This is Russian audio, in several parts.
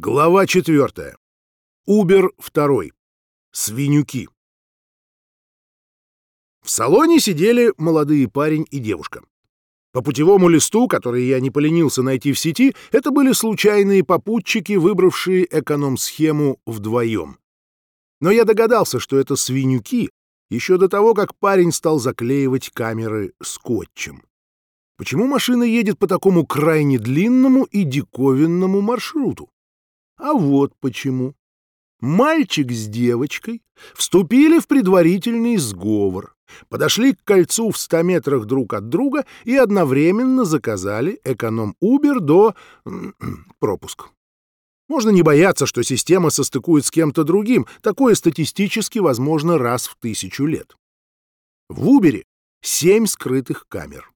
Глава четвертая. Убер второй. Свинюки. В салоне сидели молодые парень и девушка. По путевому листу, который я не поленился найти в сети, это были случайные попутчики, выбравшие эконом-схему вдвоем. Но я догадался, что это свинюки еще до того, как парень стал заклеивать камеры скотчем. Почему машина едет по такому крайне длинному и диковинному маршруту? А вот почему. Мальчик с девочкой вступили в предварительный сговор, подошли к кольцу в ста метрах друг от друга и одновременно заказали эконом-убер до пропуск. Можно не бояться, что система состыкует с кем-то другим, такое статистически возможно раз в тысячу лет. В Убере семь скрытых камер.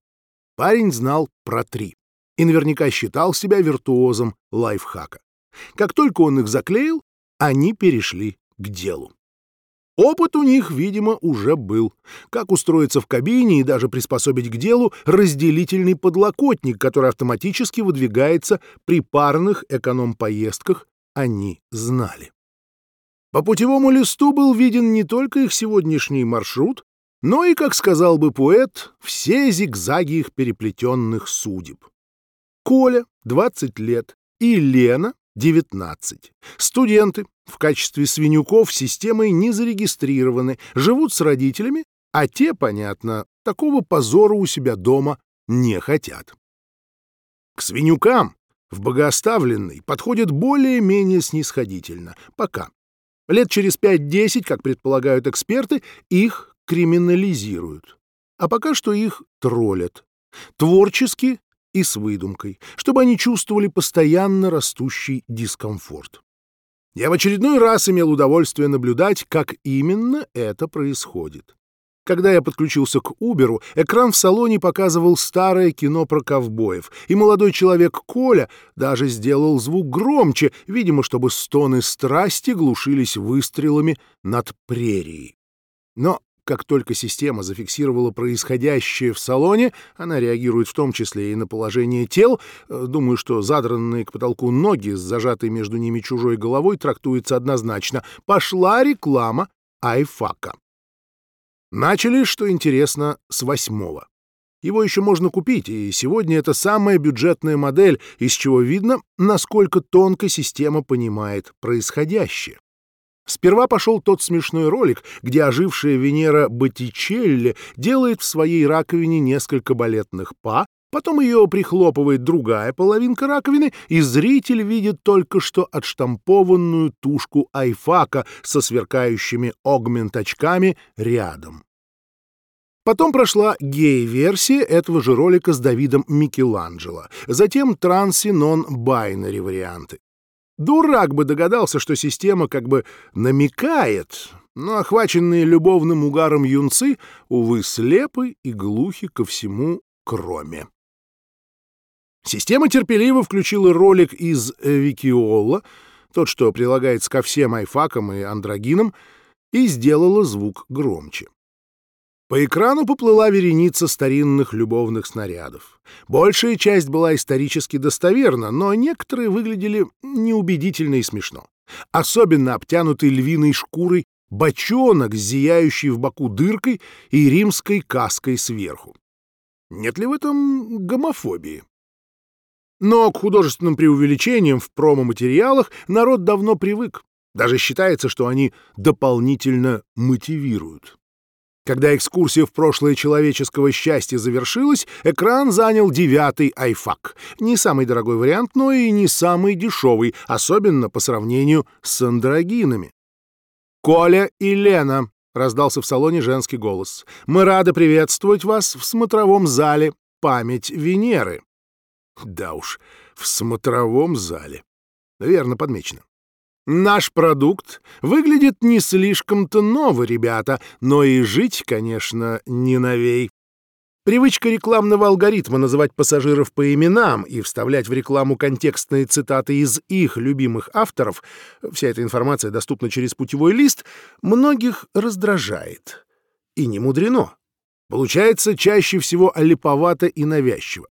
Парень знал про три и наверняка считал себя виртуозом лайфхака. Как только он их заклеил, они перешли к делу. Опыт у них, видимо, уже был. Как устроиться в кабине и даже приспособить к делу разделительный подлокотник, который автоматически выдвигается при парных эконом-поездках, они знали. По путевому листу был виден не только их сегодняшний маршрут, но и, как сказал бы поэт, все зигзаги их переплетенных судеб. Коля, 20 лет, и Лена, 19. Студенты в качестве свинюков системой не зарегистрированы, живут с родителями, а те, понятно, такого позора у себя дома не хотят. К свинюкам в богооставленной подходят более-менее снисходительно. Пока. Лет через 5-10, как предполагают эксперты, их криминализируют. А пока что их троллят. Творчески и с выдумкой, чтобы они чувствовали постоянно растущий дискомфорт. Я в очередной раз имел удовольствие наблюдать, как именно это происходит. Когда я подключился к Уберу, экран в салоне показывал старое кино про ковбоев, и молодой человек Коля даже сделал звук громче, видимо, чтобы стоны страсти глушились выстрелами над прерией. Но как только система зафиксировала происходящее в салоне, она реагирует в том числе и на положение тел. Э, думаю, что задранные к потолку ноги с зажатой между ними чужой головой трактуется однозначно. Пошла реклама айфака. Начали, что интересно, с восьмого. Его еще можно купить, и сегодня это самая бюджетная модель, из чего видно, насколько тонко система понимает происходящее. Сперва пошел тот смешной ролик, где ожившая Венера Боттичелли делает в своей раковине несколько балетных па, потом ее прихлопывает другая половинка раковины, и зритель видит только что отштампованную тушку айфака со сверкающими огмент-очками рядом. Потом прошла гей-версия этого же ролика с Давидом Микеланджело, затем транси нон-байнери варианты. Дурак бы догадался, что система как бы намекает, но охваченные любовным угаром юнцы, увы, слепы и глухи ко всему, кроме. Система терпеливо включила ролик из Викиола, тот, что прилагается ко всем айфакам и андрогинам, и сделала звук громче. По экрану поплыла вереница старинных любовных снарядов. Большая часть была исторически достоверна, но некоторые выглядели неубедительно и смешно. Особенно обтянутый львиной шкурой бочонок с зияющей в боку дыркой и римской каской сверху. Нет ли в этом гомофобии? Но к художественным преувеличениям в промо-материалах народ давно привык. Даже считается, что они дополнительно мотивируют. Когда экскурсия в прошлое человеческого счастья завершилась, экран занял девятый айфак. Не самый дорогой вариант, но и не самый дешевый, особенно по сравнению с андрогинами. «Коля и Лена», — раздался в салоне женский голос, — «мы рады приветствовать вас в смотровом зале «Память Венеры». Да уж, в смотровом зале. Верно подмечено. Наш продукт выглядит не слишком-то ново, ребята, но и жить, конечно, не новей. Привычка рекламного алгоритма называть пассажиров по именам и вставлять в рекламу контекстные цитаты из их любимых авторов, вся эта информация доступна через путевой лист, многих раздражает. И не мудрено. Получается чаще всего олиповато и навязчиво.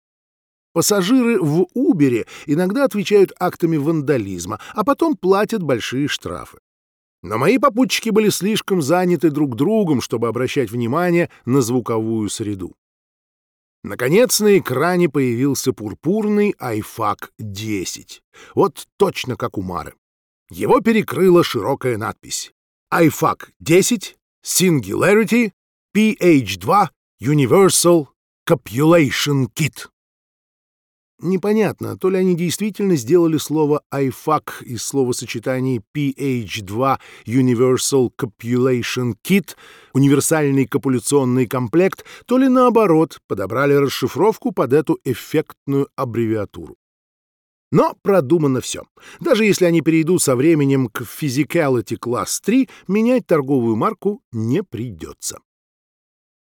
Пассажиры в Убере иногда отвечают актами вандализма, а потом платят большие штрафы. Но мои попутчики были слишком заняты друг другом, чтобы обращать внимание на звуковую среду. Наконец на экране появился пурпурный iFAC 10. Вот точно как у Мары. Его перекрыла широкая надпись. iFAC 10 Singularity PH2 Universal Copulation Kit. Непонятно, то ли они действительно сделали слово IFAC из словосочетаний PH2 Universal Copulation Kit, универсальный копуляционный комплект, то ли наоборот, подобрали расшифровку под эту эффектную аббревиатуру. Но продумано все. Даже если они перейдут со временем к Physicality Class 3, менять торговую марку не придется.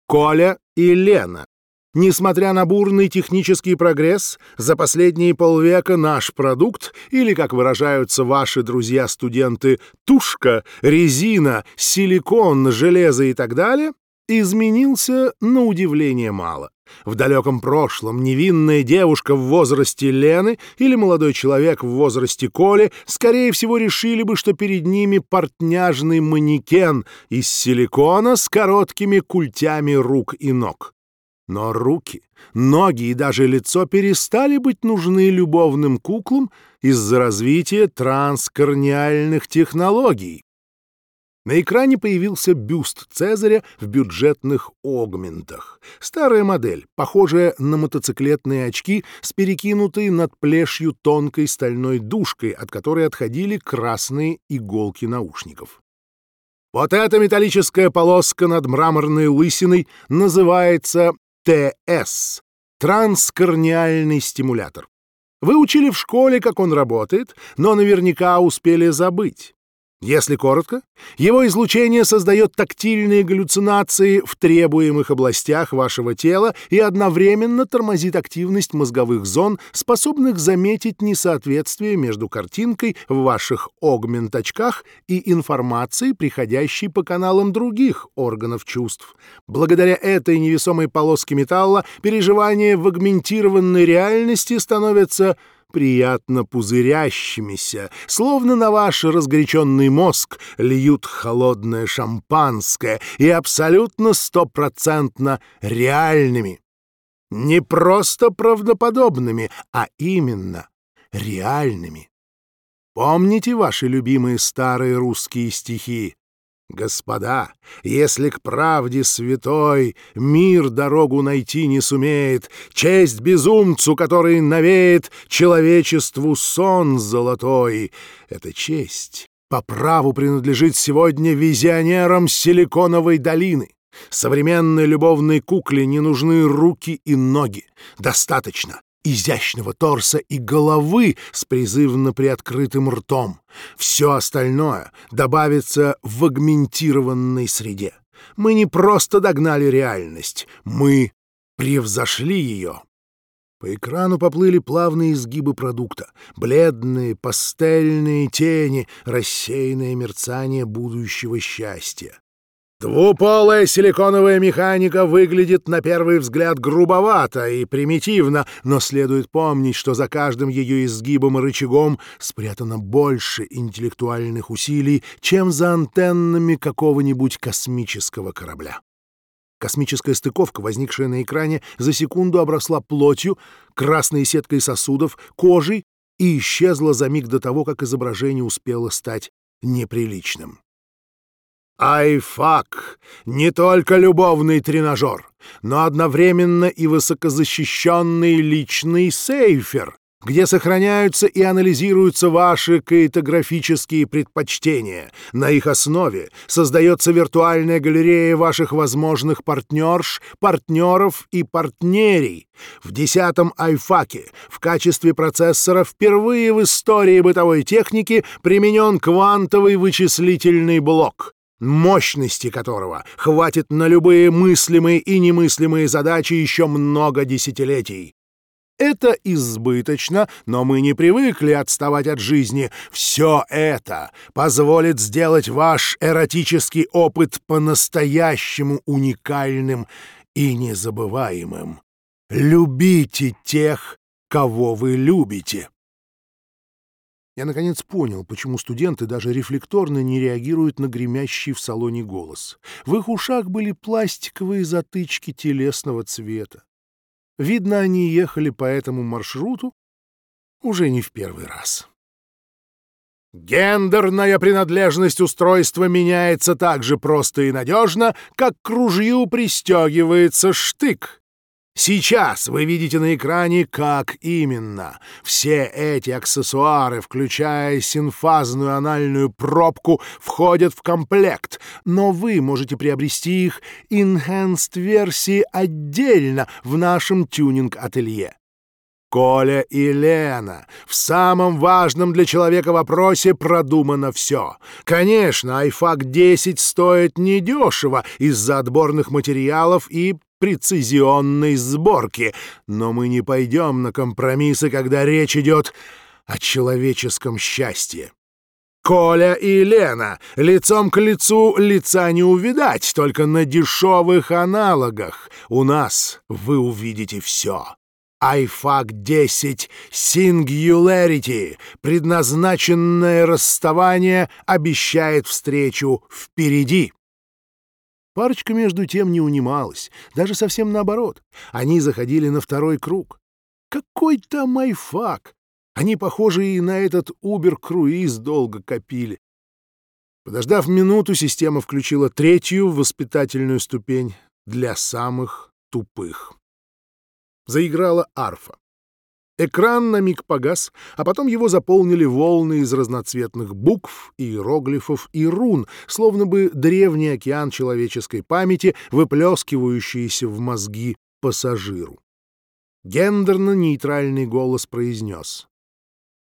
Коля и Лена Несмотря на бурный технический прогресс, за последние полвека наш продукт, или, как выражаются ваши друзья-студенты, тушка, резина, силикон, железо и так далее, изменился на удивление мало. В далеком прошлом невинная девушка в возрасте Лены или молодой человек в возрасте Коли скорее всего решили бы, что перед ними портняжный манекен из силикона с короткими культями рук и ног. Но руки, ноги и даже лицо перестали быть нужны любовным куклам из-за развития транскорниальных технологий. На экране появился бюст Цезаря в бюджетных огментах. Старая модель, похожая на мотоциклетные очки с перекинутой над плешью тонкой стальной дужкой, от которой отходили красные иголки наушников. Вот эта металлическая полоска над мраморной лысиной называется ТС — транскорниальный стимулятор. Вы учили в школе, как он работает, но наверняка успели забыть. Если коротко, его излучение создает тактильные галлюцинации в требуемых областях вашего тела и одновременно тормозит активность мозговых зон, способных заметить несоответствие между картинкой в ваших огмент-очках и информацией, приходящей по каналам других органов чувств. Благодаря этой невесомой полоске металла переживания в агментированной реальности становятся приятно пузырящимися, словно на ваш разгоряченный мозг льют холодное шампанское и абсолютно стопроцентно реальными. Не просто правдоподобными, а именно реальными. Помните ваши любимые старые русские стихи? Господа, если к правде святой мир дорогу найти не сумеет, честь безумцу, который навеет человечеству сон золотой, эта честь по праву принадлежит сегодня визионерам Силиконовой долины. Современной любовной кукле не нужны руки и ноги. Достаточно изящного торса и головы с призывно приоткрытым ртом. Все остальное добавится в агментированной среде. Мы не просто догнали реальность, мы превзошли ее. По экрану поплыли плавные изгибы продукта, бледные пастельные тени, рассеянное мерцание будущего счастья. Двуполая силиконовая механика выглядит на первый взгляд грубовато и примитивно, но следует помнить, что за каждым ее изгибом и рычагом спрятано больше интеллектуальных усилий, чем за антеннами какого-нибудь космического корабля. Космическая стыковка, возникшая на экране, за секунду обросла плотью, красной сеткой сосудов, кожей и исчезла за миг до того, как изображение успело стать неприличным. Айфак — не только любовный тренажер, но одновременно и высокозащищенный личный сейфер, где сохраняются и анализируются ваши каитографические предпочтения. На их основе создается виртуальная галерея ваших возможных партнерш, партнеров и партнерей. В десятом айфаке в качестве процессора впервые в истории бытовой техники применен квантовый вычислительный блок мощности которого хватит на любые мыслимые и немыслимые задачи еще много десятилетий. Это избыточно, но мы не привыкли отставать от жизни. Все это позволит сделать ваш эротический опыт по-настоящему уникальным и незабываемым. Любите тех, кого вы любите. Я, наконец, понял, почему студенты даже рефлекторно не реагируют на гремящий в салоне голос. В их ушах были пластиковые затычки телесного цвета. Видно, они ехали по этому маршруту уже не в первый раз. Гендерная принадлежность устройства меняется так же просто и надежно, как к ружью пристегивается штык. Сейчас вы видите на экране, как именно все эти аксессуары, включая синфазную анальную пробку, входят в комплект, но вы можете приобрести их enhanced версии отдельно в нашем тюнинг-ателье. Коля и Лена. В самом важном для человека вопросе продумано все. Конечно, айфак 10 стоит недешево из-за отборных материалов и прецизионной сборки, но мы не пойдем на компромиссы, когда речь идет о человеческом счастье. Коля и Лена. Лицом к лицу лица не увидать, только на дешевых аналогах. У нас вы увидите все iFAC 10 Singularity, предназначенное расставание, обещает встречу впереди. Парочка между тем не унималась, даже совсем наоборот. Они заходили на второй круг. Какой там айфак! Они, похоже, и на этот Убер-круиз долго копили. Подождав минуту, система включила третью воспитательную ступень для самых тупых заиграла арфа. Экран на миг погас, а потом его заполнили волны из разноцветных букв, иероглифов и рун, словно бы древний океан человеческой памяти, выплескивающийся в мозги пассажиру. Гендерно-нейтральный голос произнес.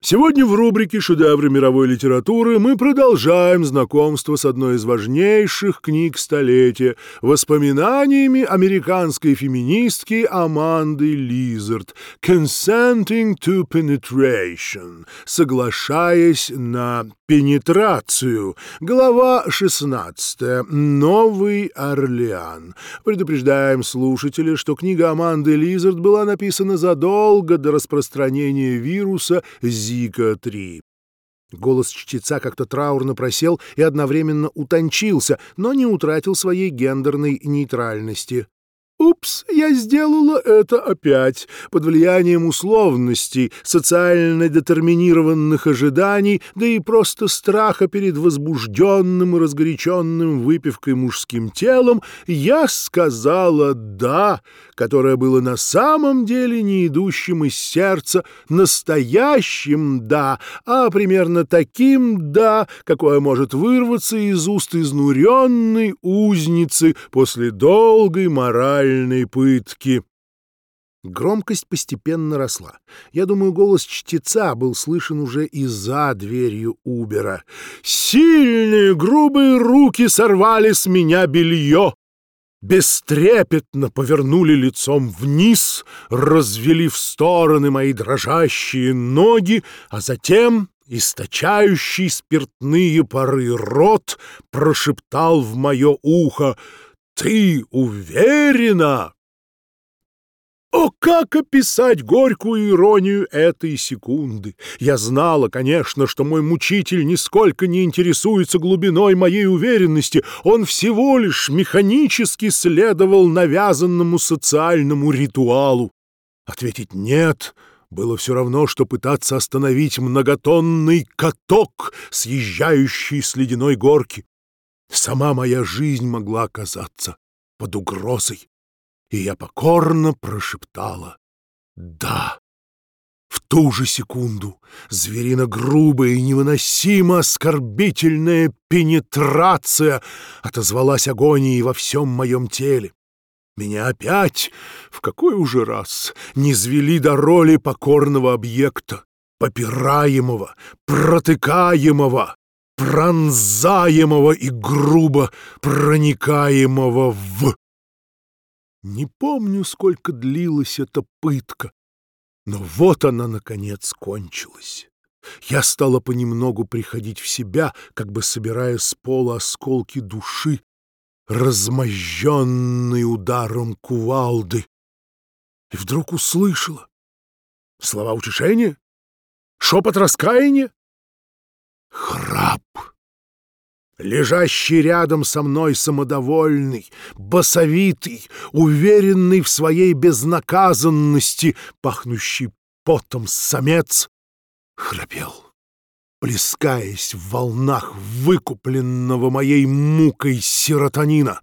Сегодня в рубрике «Шедевры мировой литературы» мы продолжаем знакомство с одной из важнейших книг столетия — воспоминаниями американской феминистки Аманды Лизард «Consenting to Penetration» — «Соглашаясь на пенетрацию». Глава 16. Новый Орлеан. Предупреждаем слушателей, что книга Аманды Лизард была написана задолго до распространения вируса «Зи» Зика-3. Голос чтеца как-то траурно просел и одновременно утончился, но не утратил своей гендерной нейтральности. «Упс, я сделала это опять. Под влиянием условностей, социально детерминированных ожиданий, да и просто страха перед возбужденным и разгоряченным выпивкой мужским телом, я сказала «да», которое было на самом деле не идущим из сердца настоящим «да», а примерно таким «да», какое может вырваться из уст изнуренной узницы после долгой моральной моральной пытки. Громкость постепенно росла. Я думаю, голос чтеца был слышен уже и за дверью Убера. «Сильные грубые руки сорвали с меня белье!» бестрепетно повернули лицом вниз, развели в стороны мои дрожащие ноги, а затем источающий спиртные пары рот прошептал в мое ухо ты уверена? О, как описать горькую иронию этой секунды! Я знала, конечно, что мой мучитель нисколько не интересуется глубиной моей уверенности. Он всего лишь механически следовал навязанному социальному ритуалу. Ответить «нет» было все равно, что пытаться остановить многотонный каток, съезжающий с ледяной горки. Сама моя жизнь могла оказаться под угрозой, и я покорно прошептала «да». В ту же секунду зверино-грубая и невыносимо оскорбительная пенетрация отозвалась агонией во всем моем теле. Меня опять, в какой уже раз, не звели до роли покорного объекта, попираемого, протыкаемого, пронзаемого и грубо проникаемого в... Не помню, сколько длилась эта пытка, но вот она, наконец, кончилась. Я стала понемногу приходить в себя, как бы собирая с пола осколки души, размозженные ударом кувалды, и вдруг услышала Слова утешения? Шепот раскаяния? Храп. Лежащий рядом со мной самодовольный, басовитый, уверенный в своей безнаказанности, пахнущий потом самец, храпел, плескаясь в волнах выкупленного моей мукой серотонина,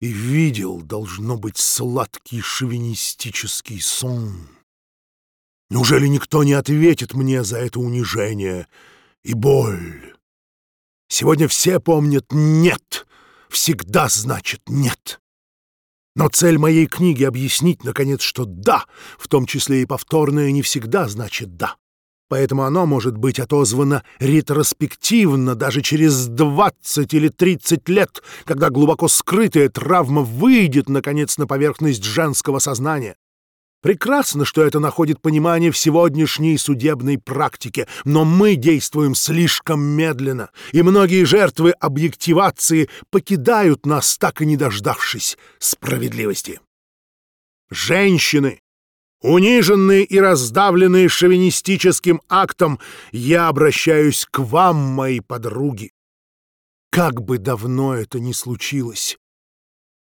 и видел, должно быть, сладкий шовинистический сон. Неужели никто не ответит мне за это унижение и боль? Сегодня все помнят «нет», всегда значит «нет». Но цель моей книги — объяснить, наконец, что «да», в том числе и повторное, не всегда значит «да». Поэтому оно может быть отозвано ретроспективно даже через 20 или 30 лет, когда глубоко скрытая травма выйдет, наконец, на поверхность женского сознания. Прекрасно, что это находит понимание в сегодняшней судебной практике, но мы действуем слишком медленно, и многие жертвы объективации покидают нас, так и не дождавшись справедливости. Женщины, униженные и раздавленные шовинистическим актом, я обращаюсь к вам, мои подруги. Как бы давно это ни случилось,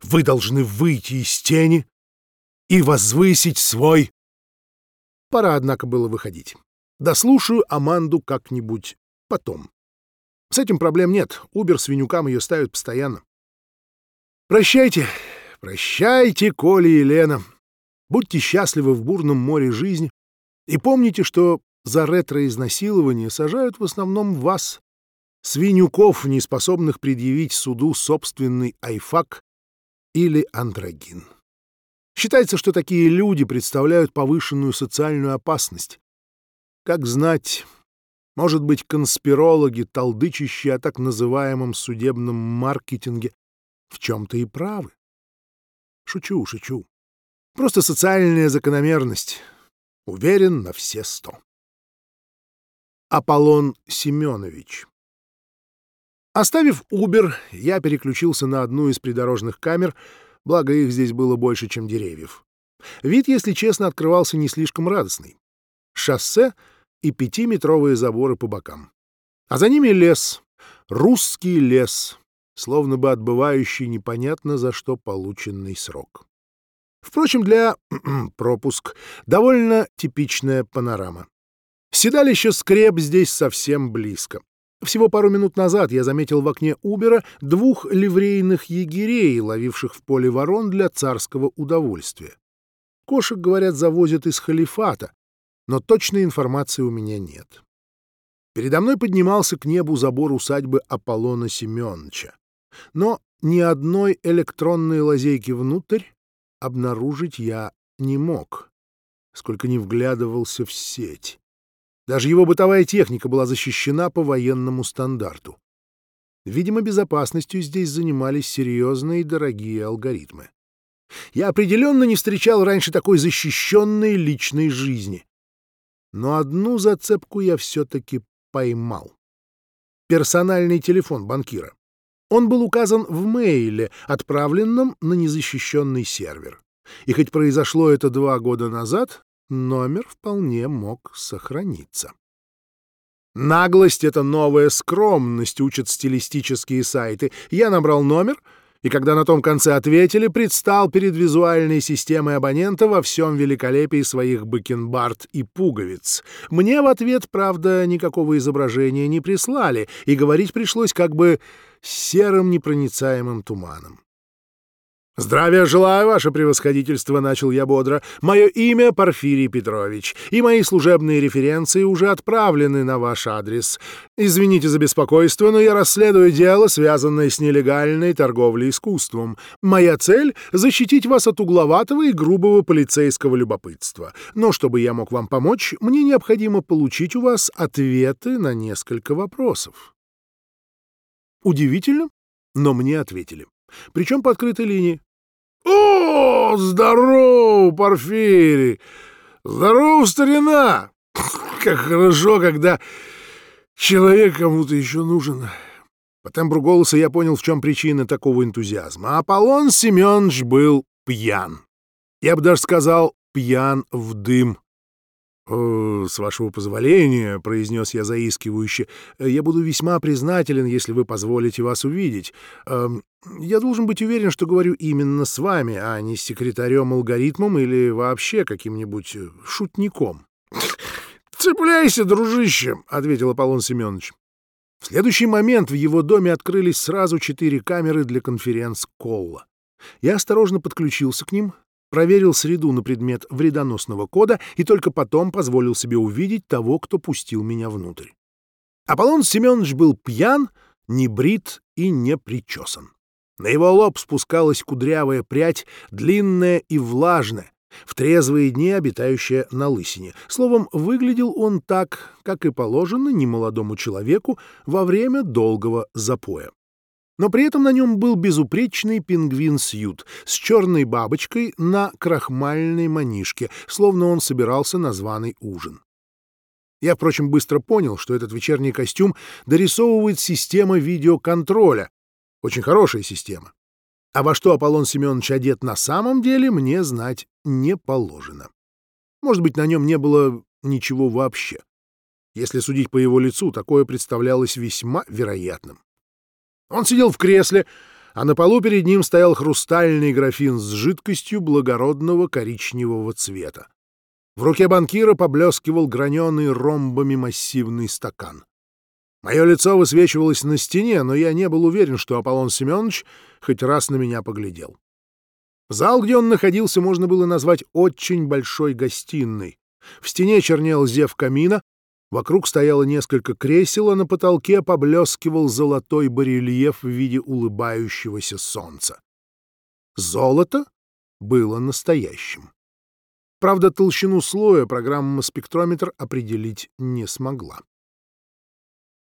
вы должны выйти из тени и возвысить свой... Пора, однако, было выходить. Дослушаю Аманду как-нибудь потом. С этим проблем нет. Убер с Винюкам ее ставят постоянно. Прощайте, прощайте, Коля и Лена. Будьте счастливы в бурном море жизни. И помните, что за ретро-изнасилование сажают в основном вас, свинюков, не способных предъявить суду собственный айфак или андрогин. Считается, что такие люди представляют повышенную социальную опасность. Как знать, может быть, конспирологи, толдычащие о так называемом судебном маркетинге, в чем-то и правы. Шучу, шучу. Просто социальная закономерность. Уверен на все сто. Аполлон Семенович. Оставив Убер, я переключился на одну из придорожных камер — благо их здесь было больше, чем деревьев. Вид, если честно, открывался не слишком радостный. Шоссе и пятиметровые заборы по бокам. А за ними лес, русский лес, словно бы отбывающий непонятно за что полученный срок. Впрочем, для пропуск довольно типичная панорама. Седалище скреп здесь совсем близко. Всего пару минут назад я заметил в окне Убера двух ливрейных егерей, ловивших в поле ворон для царского удовольствия. Кошек, говорят, завозят из халифата, но точной информации у меня нет. Передо мной поднимался к небу забор усадьбы Аполлона Семеновича. Но ни одной электронной лазейки внутрь обнаружить я не мог, сколько не вглядывался в сеть. Даже его бытовая техника была защищена по военному стандарту. Видимо, безопасностью здесь занимались серьезные и дорогие алгоритмы. Я определенно не встречал раньше такой защищенной личной жизни. Но одну зацепку я все-таки поймал. Персональный телефон банкира. Он был указан в мейле, отправленном на незащищенный сервер. И хоть произошло это два года назад, номер вполне мог сохраниться. Наглость — это новая скромность, учат стилистические сайты. Я набрал номер, и когда на том конце ответили, предстал перед визуальной системой абонента во всем великолепии своих бакенбард и пуговиц. Мне в ответ, правда, никакого изображения не прислали, и говорить пришлось как бы серым непроницаемым туманом. «Здравия желаю, ваше превосходительство», — начал я бодро. «Мое имя Порфирий Петрович, и мои служебные референции уже отправлены на ваш адрес. Извините за беспокойство, но я расследую дело, связанное с нелегальной торговлей искусством. Моя цель — защитить вас от угловатого и грубого полицейского любопытства. Но чтобы я мог вам помочь, мне необходимо получить у вас ответы на несколько вопросов». Удивительно, но мне ответили причем по открытой линии. «О, здорово, Порфирий! Здорово, старина! Как хорошо, когда человек кому-то еще нужен!» По тембру голоса я понял, в чем причина такого энтузиазма. Аполлон Семенович был пьян. Я бы даже сказал, пьян в дым. «О, «С вашего позволения», — произнес я заискивающе, — «я буду весьма признателен, если вы позволите вас увидеть. Эм, я должен быть уверен, что говорю именно с вами, а не с секретарем-алгоритмом или вообще каким-нибудь э, шутником». «Цепляйся, дружище», — ответил Аполлон Семенович. В следующий момент в его доме открылись сразу четыре камеры для конференц-колла. Я осторожно подключился к ним, проверил среду на предмет вредоносного кода и только потом позволил себе увидеть того, кто пустил меня внутрь. Аполлон Семенович был пьян, не брит и не причесан. На его лоб спускалась кудрявая прядь, длинная и влажная, в трезвые дни обитающая на лысине. Словом, выглядел он так, как и положено немолодому человеку во время долгого запоя но при этом на нем был безупречный пингвин-сьют с черной бабочкой на крахмальной манишке, словно он собирался на званый ужин. Я, впрочем, быстро понял, что этот вечерний костюм дорисовывает система видеоконтроля. Очень хорошая система. А во что Аполлон Семенович одет на самом деле, мне знать не положено. Может быть, на нем не было ничего вообще. Если судить по его лицу, такое представлялось весьма вероятным. Он сидел в кресле, а на полу перед ним стоял хрустальный графин с жидкостью благородного коричневого цвета. В руке банкира поблескивал граненый ромбами массивный стакан. Мое лицо высвечивалось на стене, но я не был уверен, что Аполлон Семенович хоть раз на меня поглядел. Зал, где он находился, можно было назвать очень большой гостиной. В стене чернел зев камина, Вокруг стояло несколько кресел, а на потолке поблескивал золотой барельеф в виде улыбающегося солнца. Золото было настоящим. Правда, толщину слоя программа «Спектрометр» определить не смогла.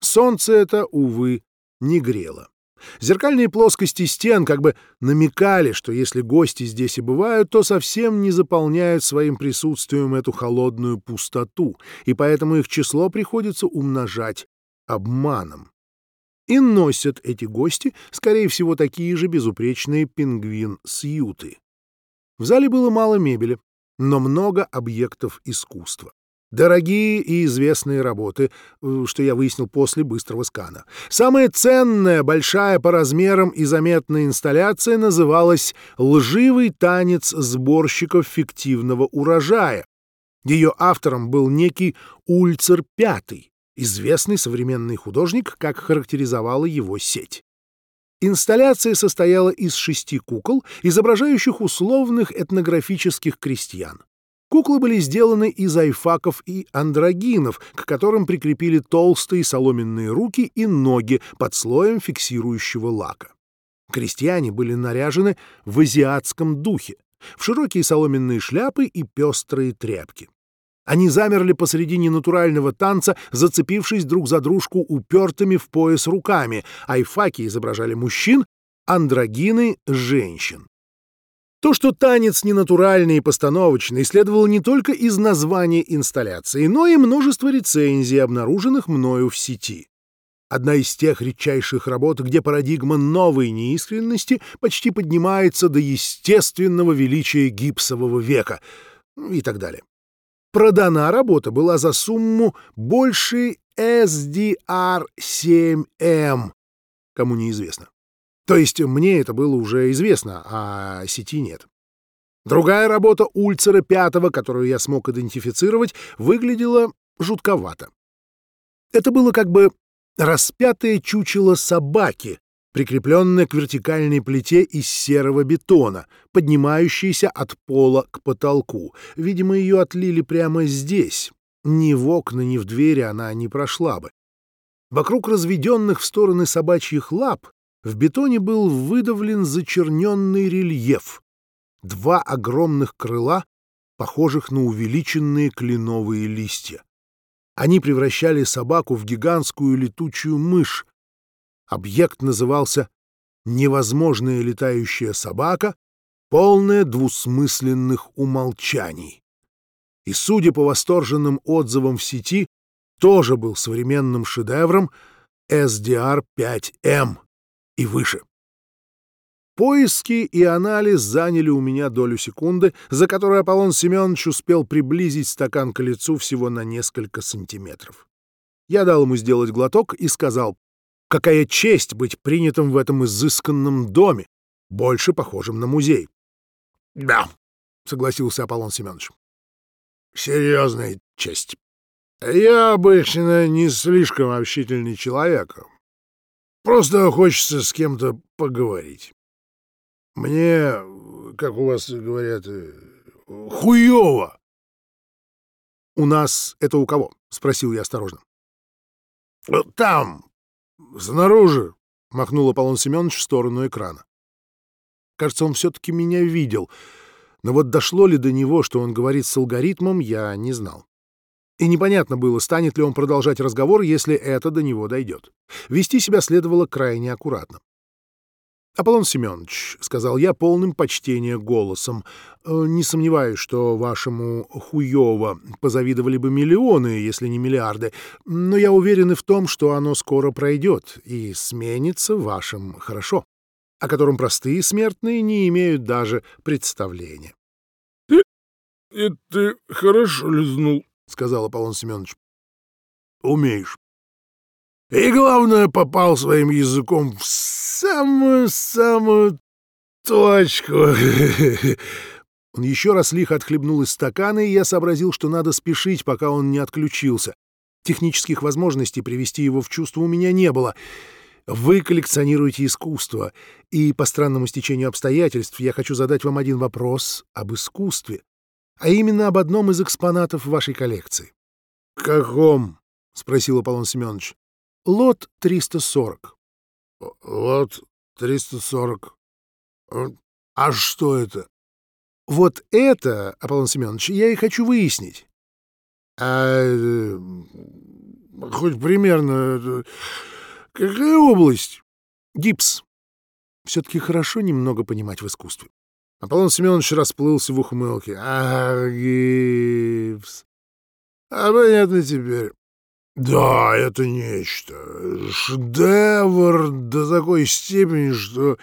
Солнце это, увы, не грело. Зеркальные плоскости стен как бы намекали, что если гости здесь и бывают, то совсем не заполняют своим присутствием эту холодную пустоту, и поэтому их число приходится умножать обманом. И носят эти гости, скорее всего, такие же безупречные пингвин-сьюты. В зале было мало мебели, но много объектов искусства. Дорогие и известные работы, э, что я выяснил после быстрого скана. Самая ценная, большая по размерам и заметная инсталляция называлась «Лживый танец сборщиков фиктивного урожая». Ее автором был некий Ульцер Пятый, известный современный художник, как характеризовала его сеть. Инсталляция состояла из шести кукол, изображающих условных этнографических крестьян. Куклы были сделаны из айфаков и андрогинов, к которым прикрепили толстые соломенные руки и ноги под слоем фиксирующего лака. Крестьяне были наряжены в азиатском духе, в широкие соломенные шляпы и пестрые тряпки. Они замерли посредине натурального танца, зацепившись друг за дружку упертыми в пояс руками. Айфаки изображали мужчин, андрогины — женщин. То, что танец ненатуральный и постановочный, следовало не только из названия инсталляции, но и множество рецензий, обнаруженных мною в сети. Одна из тех редчайших работ, где парадигма новой неискренности почти поднимается до естественного величия гипсового века и так далее. Продана работа была за сумму больше SDR7M, кому неизвестно. То есть мне это было уже известно, а сети нет. Другая работа Ульцера пятого, которую я смог идентифицировать, выглядела жутковато. Это было как бы распятое чучело собаки, прикрепленное к вертикальной плите из серого бетона, поднимающейся от пола к потолку. Видимо, ее отлили прямо здесь. Ни в окна, ни в двери она не прошла бы. Вокруг разведенных в стороны собачьих лап в бетоне был выдавлен зачерненный рельеф. Два огромных крыла, похожих на увеличенные кленовые листья. Они превращали собаку в гигантскую летучую мышь. Объект назывался «Невозможная летающая собака», полная двусмысленных умолчаний. И, судя по восторженным отзывам в сети, тоже был современным шедевром SDR-5M и выше. Поиски и анализ заняли у меня долю секунды, за которую Аполлон Семенович успел приблизить стакан к лицу всего на несколько сантиметров. Я дал ему сделать глоток и сказал, какая честь быть принятым в этом изысканном доме, больше похожем на музей. — Да, — согласился Аполлон Семенович. — Серьезная честь. Я обычно не слишком общительный человек. Просто хочется с кем-то поговорить. Мне, как у вас говорят, э, хуёво. — У нас это у кого? — спросил я осторожно. — Там, снаружи, — махнул Аполлон Семенович в сторону экрана. Кажется, он все-таки меня видел, но вот дошло ли до него, что он говорит с алгоритмом, я не знал. И непонятно было, станет ли он продолжать разговор, если это до него дойдет. Вести себя следовало крайне аккуратно. «Аполлон Семенович», — сказал я полным почтения голосом, — «не сомневаюсь, что вашему хуёво позавидовали бы миллионы, если не миллиарды, но я уверен и в том, что оно скоро пройдет и сменится вашим хорошо, о котором простые смертные не имеют даже представления». «Ты... это хорошо лизнул», — сказал Аполлон Семенович. «Умеешь». И, главное, попал своим языком в самую-самую точку. Он еще раз лихо отхлебнул из стакана, и я сообразил, что надо спешить, пока он не отключился. Технических возможностей привести его в чувство у меня не было. Вы коллекционируете искусство, и по странному стечению обстоятельств я хочу задать вам один вопрос об искусстве, а именно об одном из экспонатов вашей коллекции. — Каком? — спросил Аполлон Семенович. Лот 340. Лот 340. А что это? Вот это, Аполлон Семенович, я и хочу выяснить. А э, хоть примерно какая область? Гипс. Все-таки хорошо немного понимать в искусстве. Аполлон Семенович расплылся в ухмылке. А, гипс. А понятно теперь. Да, это нечто. Шедевр до такой степени, что...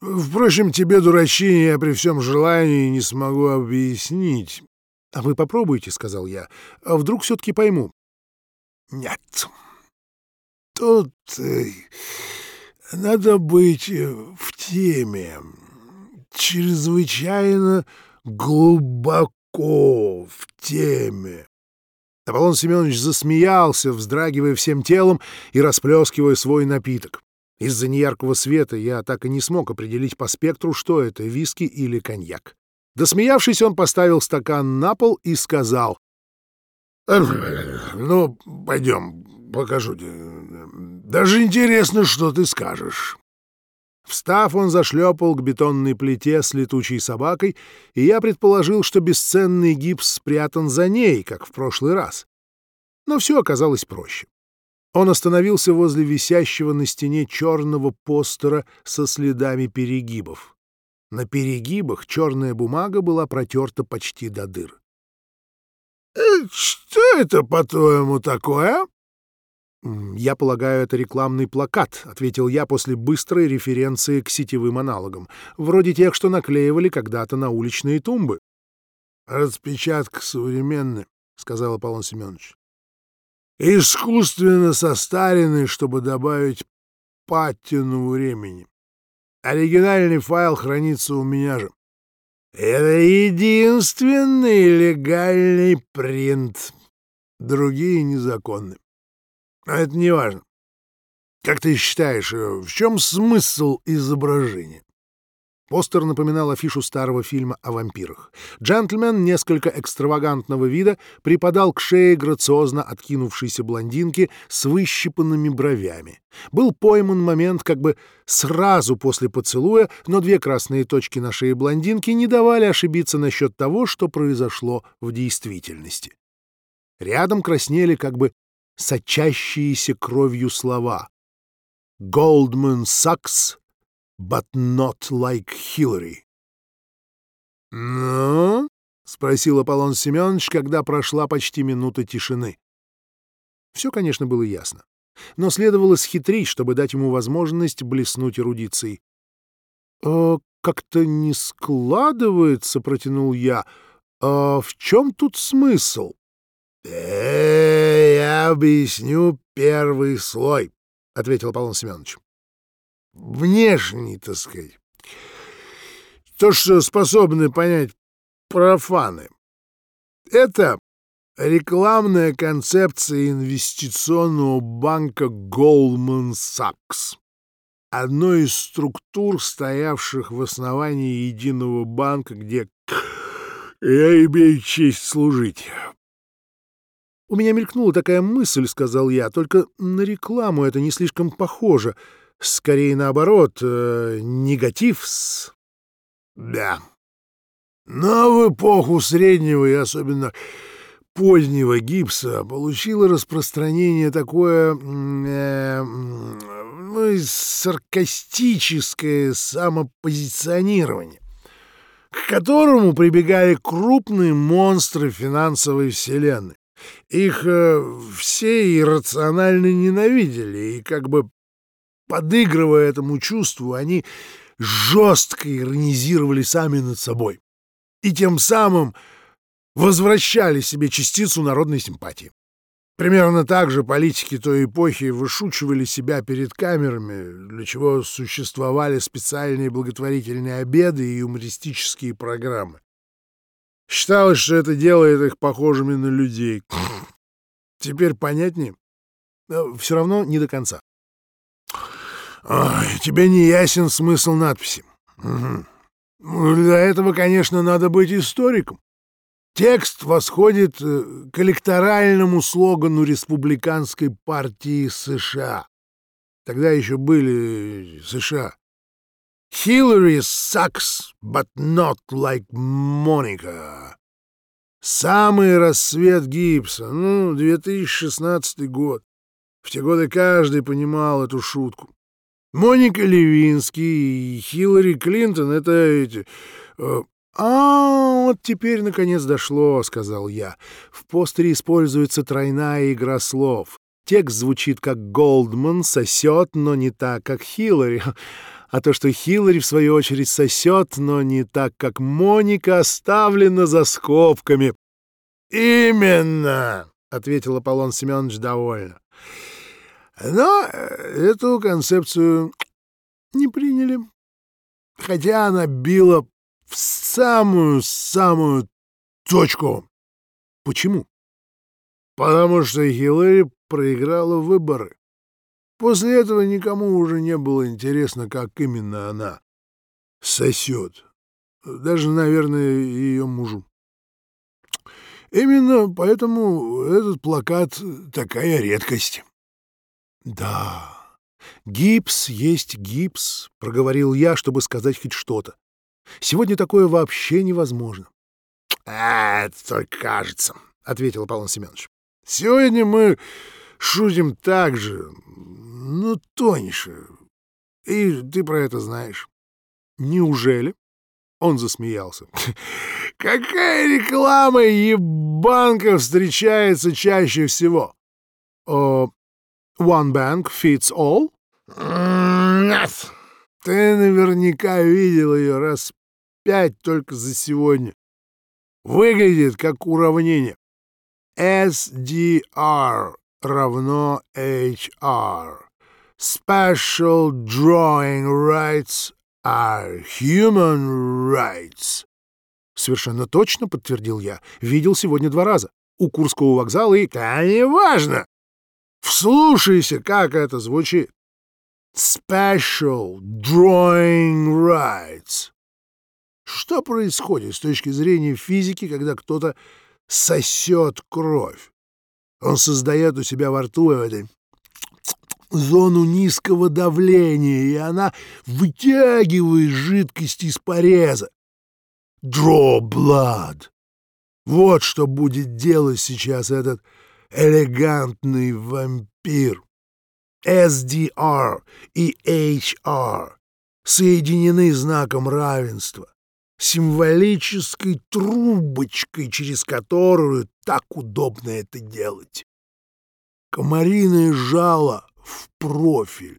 Впрочем, тебе, дурачине, я при всем желании не смогу объяснить. — А вы попробуйте, — сказал я. — А вдруг все-таки пойму? — Нет. Тут э, надо быть в теме. Чрезвычайно глубоко в теме. Аполлон Семенович засмеялся, вздрагивая всем телом и расплескивая свой напиток. Из-за неяркого света я так и не смог определить по спектру, что это, виски или коньяк. Досмеявшись, он поставил стакан на пол и сказал. «Ну, пойдем, покажу тебе. Даже интересно, что ты скажешь». Встав, он зашлепал к бетонной плите с летучей собакой, и я предположил, что бесценный гипс спрятан за ней, как в прошлый раз. Но все оказалось проще. Он остановился возле висящего на стене черного постера со следами перегибов. На перегибах черная бумага была протерта почти до дыр. «Э, «Что это, по-твоему, такое?» «Я полагаю, это рекламный плакат», — ответил я после быстрой референции к сетевым аналогам, вроде тех, что наклеивали когда-то на уличные тумбы. «Распечатка современная», — сказал Аполлон Семенович. «Искусственно состаренный, чтобы добавить патину времени. Оригинальный файл хранится у меня же. Это единственный легальный принт. Другие незаконны. А это не важно. Как ты считаешь, э, в чем смысл изображения? Постер напоминал афишу старого фильма о вампирах. Джентльмен несколько экстравагантного вида припадал к шее грациозно откинувшейся блондинки с выщипанными бровями. Был пойман момент как бы сразу после поцелуя, но две красные точки на шее блондинки не давали ошибиться насчет того, что произошло в действительности. Рядом краснели как бы сочащиеся кровью слова. «Goldman sucks, but not like Hillary». «Ну?» — спросил Аполлон Семенович, когда прошла почти минута тишины. Все, конечно, было ясно, но следовало схитрить, чтобы дать ему возможность блеснуть эрудицией. э, как-то не складывается, протянул я. А в чем тут смысл? Э, я объясню первый слой, ответил Аполлон Семенович. Внешний, так сказать. То, что способны понять профаны. Это рекламная концепция инвестиционного банка Goldman Sachs, одной из структур, стоявших в основании единого банка, где я имею честь служить. «У меня мелькнула такая мысль», — сказал я, — «только на рекламу это не слишком похоже. Скорее наоборот, э, негатив с...» «Да. Но в эпоху среднего и особенно позднего гипса получило распространение такое э, ну, саркастическое самопозиционирование, к которому прибегали крупные монстры финансовой вселенной. Их э, все иррационально ненавидели, и как бы подыгрывая этому чувству, они жестко иронизировали сами над собой. И тем самым возвращали себе частицу народной симпатии. Примерно так же политики той эпохи вышучивали себя перед камерами, для чего существовали специальные благотворительные обеды и юмористические программы. Считалось, что это делает их похожими на людей. Теперь понятнее? Но все равно не до конца. Ой, тебе не ясен смысл надписи. Угу. Для этого, конечно, надо быть историком. Текст восходит э, к электоральному слогану республиканской партии США. Тогда еще были США. Hillary sucks, but not like Monica. Самый рассвет Гибса, ну, 2016 год. В те годы каждый понимал эту шутку. Моника Левинский и Хиллари Клинтон — это эти... Э, «А, вот теперь наконец дошло», — сказал я. В постере используется тройная игра слов. Текст звучит как «Голдман сосет, но не так, как Хиллари». А то, что Хиллари, в свою очередь, сосет, но не так, как Моника, оставлено за скобками. «Именно!» — ответил Аполлон Семенович довольно. «Но э, эту концепцию не приняли, хотя она била в самую-самую точку. Почему? Потому что Хиллари проиграла выборы. После этого никому уже не было интересно, как именно она сосет. Даже, наверное, ее мужу. Именно поэтому этот плакат — такая редкость. — Да, гипс есть гипс, — проговорил я, чтобы сказать хоть что-то. Сегодня такое вообще невозможно. — А, это только кажется, — ответил Аполлон Семенович. — Сегодня мы шутим так же, но тоньше. И ты про это знаешь. — Неужели? Он засмеялся. — Какая реклама ебанка встречается чаще всего? Uh, one bank fits all? Нет. Ты наверняка видел ее раз пять только за сегодня. Выглядит как уравнение. SDR равно HR. Special drawing rights are human rights. Совершенно точно, подтвердил я. Видел сегодня два раза. У Курского вокзала и... Да неважно. Вслушайся, как это звучит. Special drawing rights. Что происходит с точки зрения физики, когда кто-то сосет кровь? Он создает у себя во рту этой зону низкого давления, и она вытягивает жидкость из пореза. Draw blood. Вот что будет делать сейчас этот элегантный вампир. SDR и HR соединены знаком равенства, символической трубочкой, через которую так удобно это делать. Комариное жало в профиль.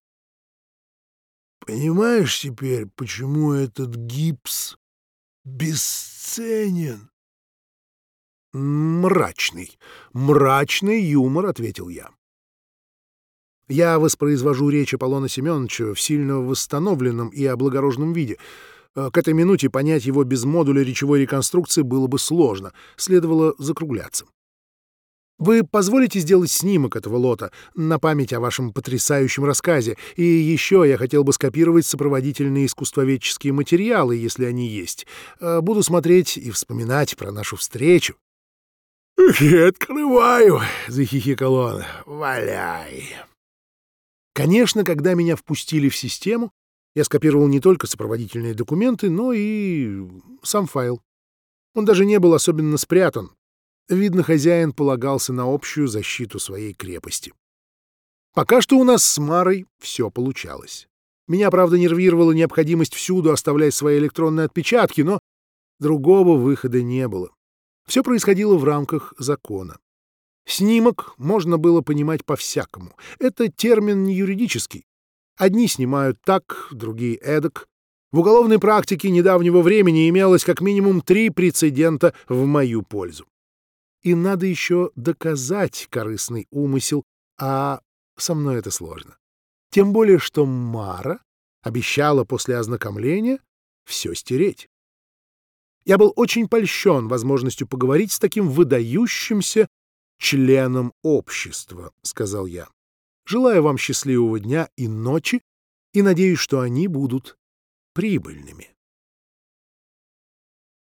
Понимаешь теперь, почему этот гипс бесценен? Мрачный, мрачный юмор, ответил я. Я воспроизвожу речь Аполлона Семеновича в сильно восстановленном и облагороженном виде. Э, к этой минуте понять его без модуля речевой реконструкции было бы сложно, следовало закругляться. Вы позволите сделать снимок этого лота на память о вашем потрясающем рассказе, и еще я хотел бы скопировать сопроводительные искусствоведческие материалы, если они есть. Э, буду смотреть и вспоминать про нашу встречу. «Открываю!» — захихикал он. «Валяй!» Конечно, когда меня впустили в систему, я скопировал не только сопроводительные документы, но и сам файл. Он даже не был особенно спрятан, Видно, хозяин полагался на общую защиту своей крепости. Пока что у нас с Марой все получалось. Меня, правда, нервировала необходимость всюду оставлять свои электронные отпечатки, но другого выхода не было. Все происходило в рамках закона. Снимок можно было понимать по-всякому. Это термин не юридический. Одни снимают так, другие эдак. В уголовной практике недавнего времени имелось как минимум три прецедента в мою пользу и надо еще доказать корыстный умысел, а со мной это сложно. Тем более, что Мара обещала после ознакомления все стереть. Я был очень польщен возможностью поговорить с таким выдающимся членом общества, — сказал я. Желаю вам счастливого дня и ночи, и надеюсь, что они будут прибыльными.